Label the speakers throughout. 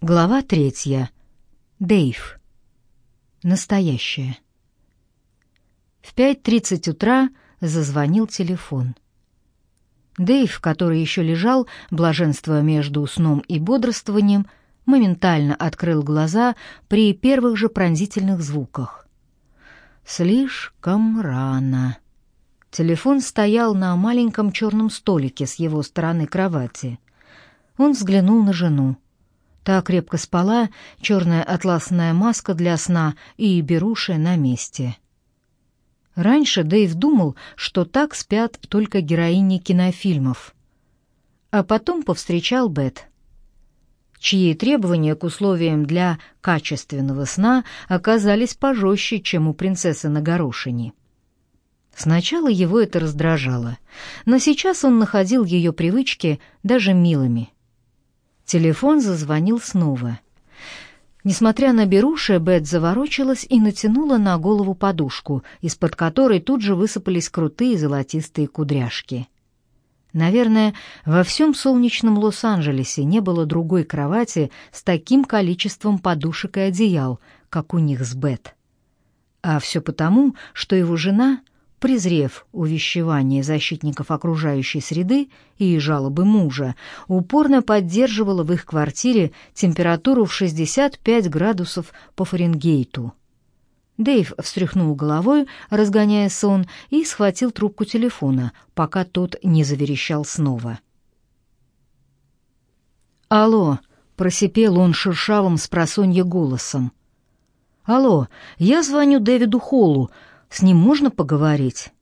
Speaker 1: Глава третья. Дейв. Настоящее. В 5.30 утра зазвонил телефон. Дейв, который еще лежал, блаженствуя между сном и бодрствованием, моментально открыл глаза при первых же пронзительных звуках. Слишком рано. Телефон стоял на маленьком черном столике с его стороны кровати. Он взглянул на жену. Та крепко спала, черная атласная маска для сна и беруши на месте. Раньше Дэйв думал, что так спят только героини кинофильмов. А потом повстречал Бет, чьи требования к условиям для качественного сна оказались пожестче, чем у принцессы на горошине. Сначала его это раздражало, но сейчас он находил ее привычки даже милыми — Телефон зазвонил снова. Несмотря на беруши, Бет заворочилась и натянула на голову подушку, из-под которой тут же высыпались крутые золотистые кудряшки. Наверное, во всем солнечном Лос-Анджелесе не было другой кровати с таким количеством подушек и одеял, как у них с Бет. А все потому, что его жена презрев увещевание защитников окружающей среды и жалобы мужа, упорно поддерживала в их квартире температуру в 65 градусов по Фаренгейту. Дэйв встряхнул головой, разгоняя сон, и схватил трубку телефона, пока тот не заверещал снова. «Алло!» — просипел он шершавым с голосом. «Алло, я звоню Дэвиду Холлу. С ним можно поговорить?»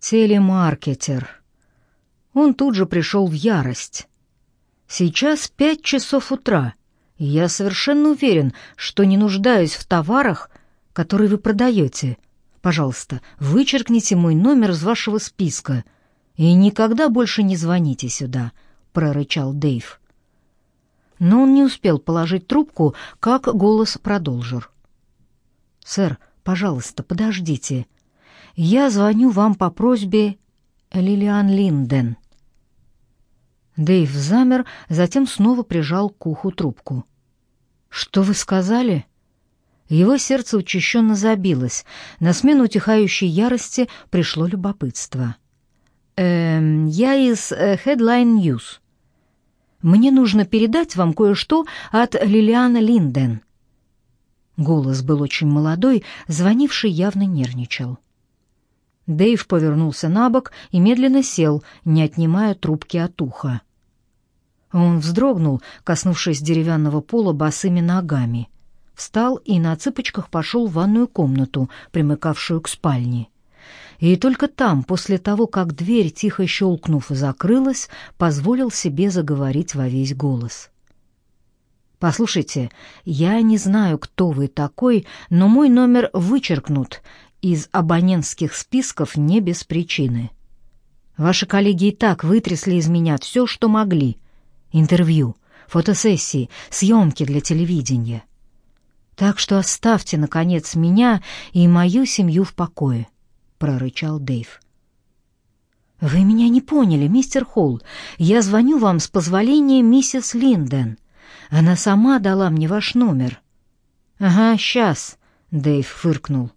Speaker 1: «Телемаркетер». Он тут же пришел в ярость. «Сейчас пять часов утра, и я совершенно уверен, что не нуждаюсь в товарах, которые вы продаете. Пожалуйста, вычеркните мой номер из вашего списка и никогда больше не звоните сюда», — прорычал Дэйв. Но он не успел положить трубку, как голос продолжил. «Сэр, Пожалуйста, подождите. Я звоню вам по просьбе Лилиан Линден. Дэйв замер, затем снова прижал к уху трубку. Что вы сказали? Его сердце учащенно забилось. На смену утихающей ярости пришло любопытство. Эм, я из э, Headline News. Мне нужно передать вам кое-что от Лилианы Линден. Голос был очень молодой, звонивший явно нервничал. Дэйв повернулся на бок и медленно сел, не отнимая трубки от уха. Он вздрогнул, коснувшись деревянного пола босыми ногами. Встал и на цыпочках пошел в ванную комнату, примыкавшую к спальне. И только там, после того, как дверь, тихо щелкнув, закрылась, позволил себе заговорить во весь голос. Послушайте, я не знаю, кто вы такой, но мой номер вычеркнут из абонентских списков не без причины. Ваши коллеги и так вытрясли из меня все, что могли. Интервью, фотосессии, съемки для телевидения. Так что оставьте, наконец, меня и мою семью в покое, — прорычал Дэйв. «Вы меня не поняли, мистер Холл. Я звоню вам с позволения миссис Линден. Она сама дала мне ваш номер». «Ага, сейчас», — Дэйв фыркнул.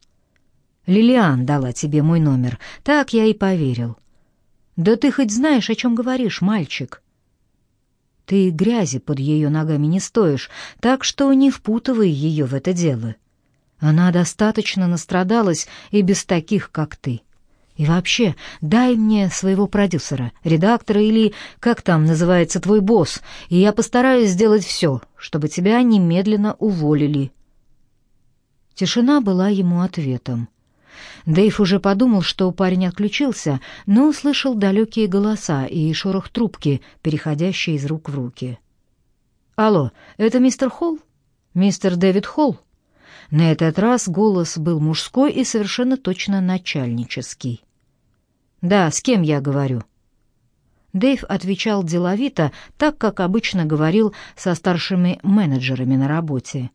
Speaker 1: «Лилиан дала тебе мой номер, так я и поверил». «Да ты хоть знаешь, о чем говоришь, мальчик?» «Ты грязи под ее ногами не стоишь, так что не впутывай ее в это дело. Она достаточно настрадалась и без таких, как ты». И вообще, дай мне своего продюсера, редактора или как там называется твой босс, и я постараюсь сделать все, чтобы тебя немедленно уволили». Тишина была ему ответом. Дэйв уже подумал, что парень отключился, но услышал далекие голоса и шорох трубки, переходящие из рук в руки. «Алло, это мистер Холл? Мистер Дэвид Холл?» На этот раз голос был мужской и совершенно точно начальнический. «Да, с кем я говорю?» Дэйв отвечал деловито, так, как обычно говорил со старшими менеджерами на работе.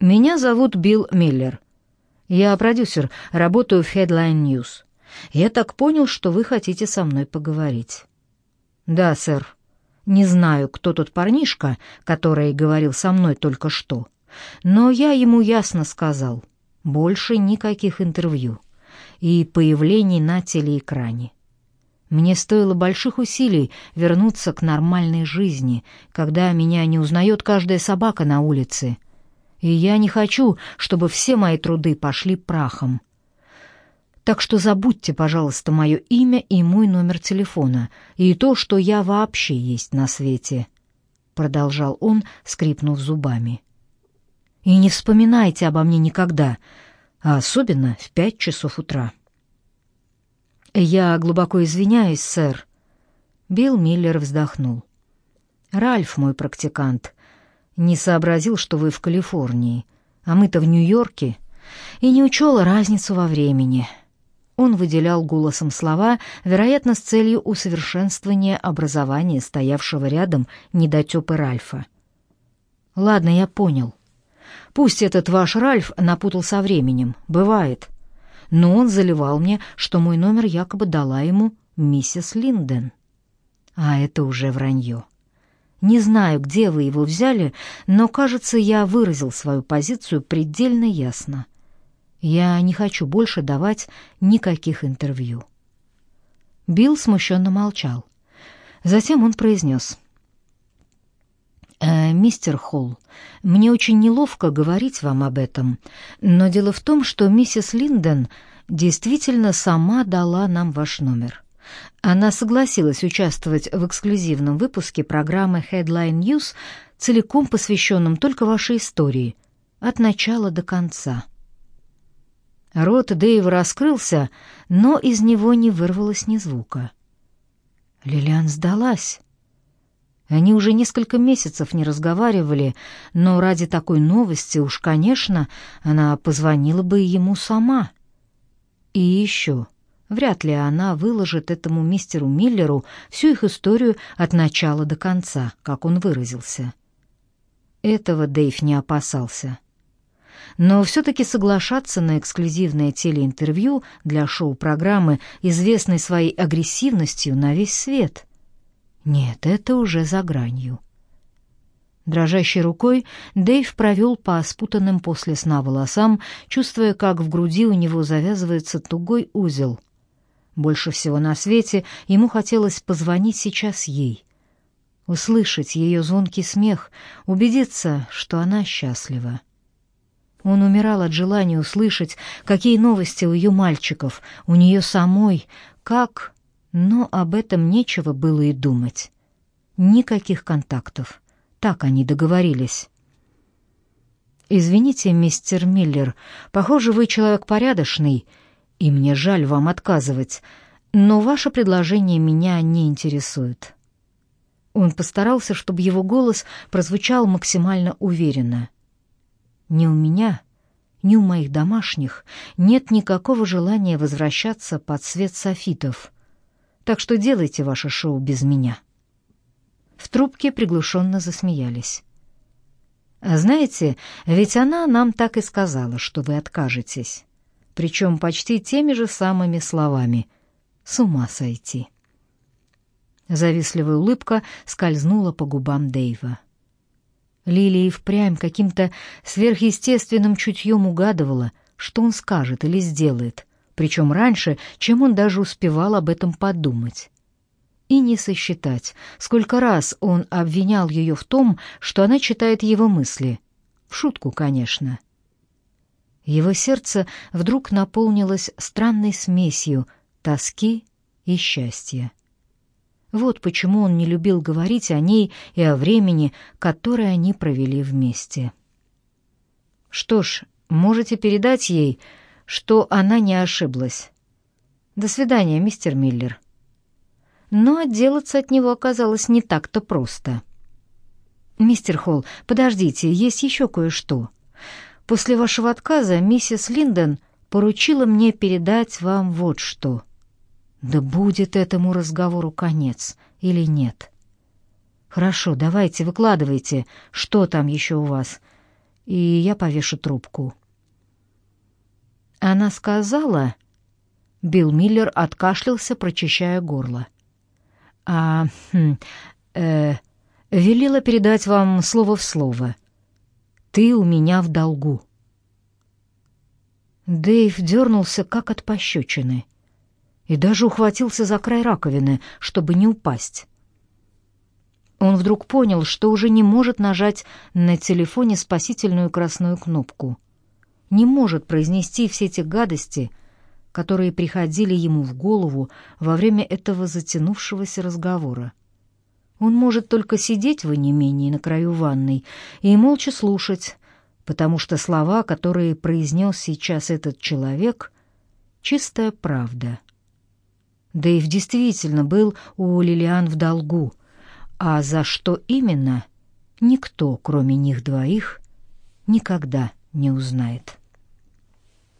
Speaker 1: «Меня зовут Билл Миллер. Я продюсер, работаю в Headline News. Я так понял, что вы хотите со мной поговорить». «Да, сэр. Не знаю, кто тот парнишка, который говорил со мной только что, но я ему ясно сказал, больше никаких интервью и появлений на телеэкране. Мне стоило больших усилий вернуться к нормальной жизни, когда меня не узнает каждая собака на улице. И я не хочу, чтобы все мои труды пошли прахом. Так что забудьте, пожалуйста, мое имя и мой номер телефона, и то, что я вообще есть на свете», — продолжал он, скрипнув зубами. «И не вспоминайте обо мне никогда, а особенно в пять часов утра». «Я глубоко извиняюсь, сэр». Билл Миллер вздохнул. «Ральф, мой практикант, не сообразил, что вы в Калифорнии, а мы-то в Нью-Йорке, и не учел разницу во времени». Он выделял голосом слова, вероятно, с целью усовершенствования образования стоявшего рядом недотёпы Ральфа. «Ладно, я понял. Пусть этот ваш Ральф напутал со временем, бывает. Но он заливал мне, что мой номер якобы дала ему миссис Линден. А это уже вранье. Не знаю, где вы его взяли, но, кажется, я выразил свою позицию предельно ясно — я не хочу больше давать никаких интервью. Билл смущенно молчал. Затем он произнес. «Э, «Мистер Холл, мне очень неловко говорить вам об этом, но дело в том, что миссис Линден действительно сама дала нам ваш номер. Она согласилась участвовать в эксклюзивном выпуске программы Headline News, целиком посвященном только вашей истории, от начала до конца». Рот Дэйва раскрылся, но из него не вырвалось ни звука. Лилиан сдалась. Они уже несколько месяцев не разговаривали, но ради такой новости уж, конечно, она позвонила бы ему сама. И еще, вряд ли она выложит этому мистеру Миллеру всю их историю от начала до конца, как он выразился. Этого Дэйв не опасался но все-таки соглашаться на эксклюзивное телеинтервью для шоу-программы, известной своей агрессивностью на весь свет. Нет, это уже за гранью. Дрожащей рукой Дэйв провел по спутанным после сна волосам, чувствуя, как в груди у него завязывается тугой узел. Больше всего на свете ему хотелось позвонить сейчас ей, услышать ее звонкий смех, убедиться, что она счастлива. Он умирал от желания услышать, какие новости у ее мальчиков, у нее самой, как... Но об этом нечего было и думать. Никаких контактов. Так они договорились. «Извините, мистер Миллер, похоже, вы человек порядочный, и мне жаль вам отказывать, но ваше предложение меня не интересует». Он постарался, чтобы его голос прозвучал максимально уверенно. Ни у меня, ни у моих домашних нет никакого желания возвращаться под свет софитов. Так что делайте ваше шоу без меня. В трубке приглушенно засмеялись. А знаете, ведь она нам так и сказала, что вы откажетесь. Причем почти теми же самыми словами. С ума сойти. Завистливая улыбка скользнула по губам Дэйва. Лилия впрямь каким-то сверхъестественным чутьем угадывала, что он скажет или сделает, причем раньше, чем он даже успевал об этом подумать. И не сосчитать, сколько раз он обвинял ее в том, что она читает его мысли. В шутку, конечно. Его сердце вдруг наполнилось странной смесью тоски и счастья. Вот почему он не любил говорить о ней и о времени, которое они провели вместе. Что ж, можете передать ей, что она не ошиблась. До свидания, мистер Миллер. Но отделаться от него оказалось не так-то просто. Мистер Холл, подождите, есть еще кое-что. После вашего отказа миссис Линдон поручила мне передать вам вот что — да будет этому разговору конец или нет? Хорошо, давайте, выкладывайте, что там еще у вас, и я повешу трубку. Она сказала... Билл Миллер откашлялся, прочищая горло. «А, хм, э, велела передать вам слово в слово. Ты у меня в долгу. Дэйв дернулся, как от пощечины, и даже ухватился за край раковины, чтобы не упасть. Он вдруг понял, что уже не может нажать на телефоне спасительную красную кнопку. Не может произнести все те гадости, которые приходили ему в голову во время этого затянувшегося разговора. Он может только сидеть в онемении на краю ванной и молча слушать, потому что слова, которые произнес сейчас этот человек, — чистая правда. Дэйв действительно был у Лилиан в долгу, а за что именно, никто, кроме них двоих, никогда не узнает.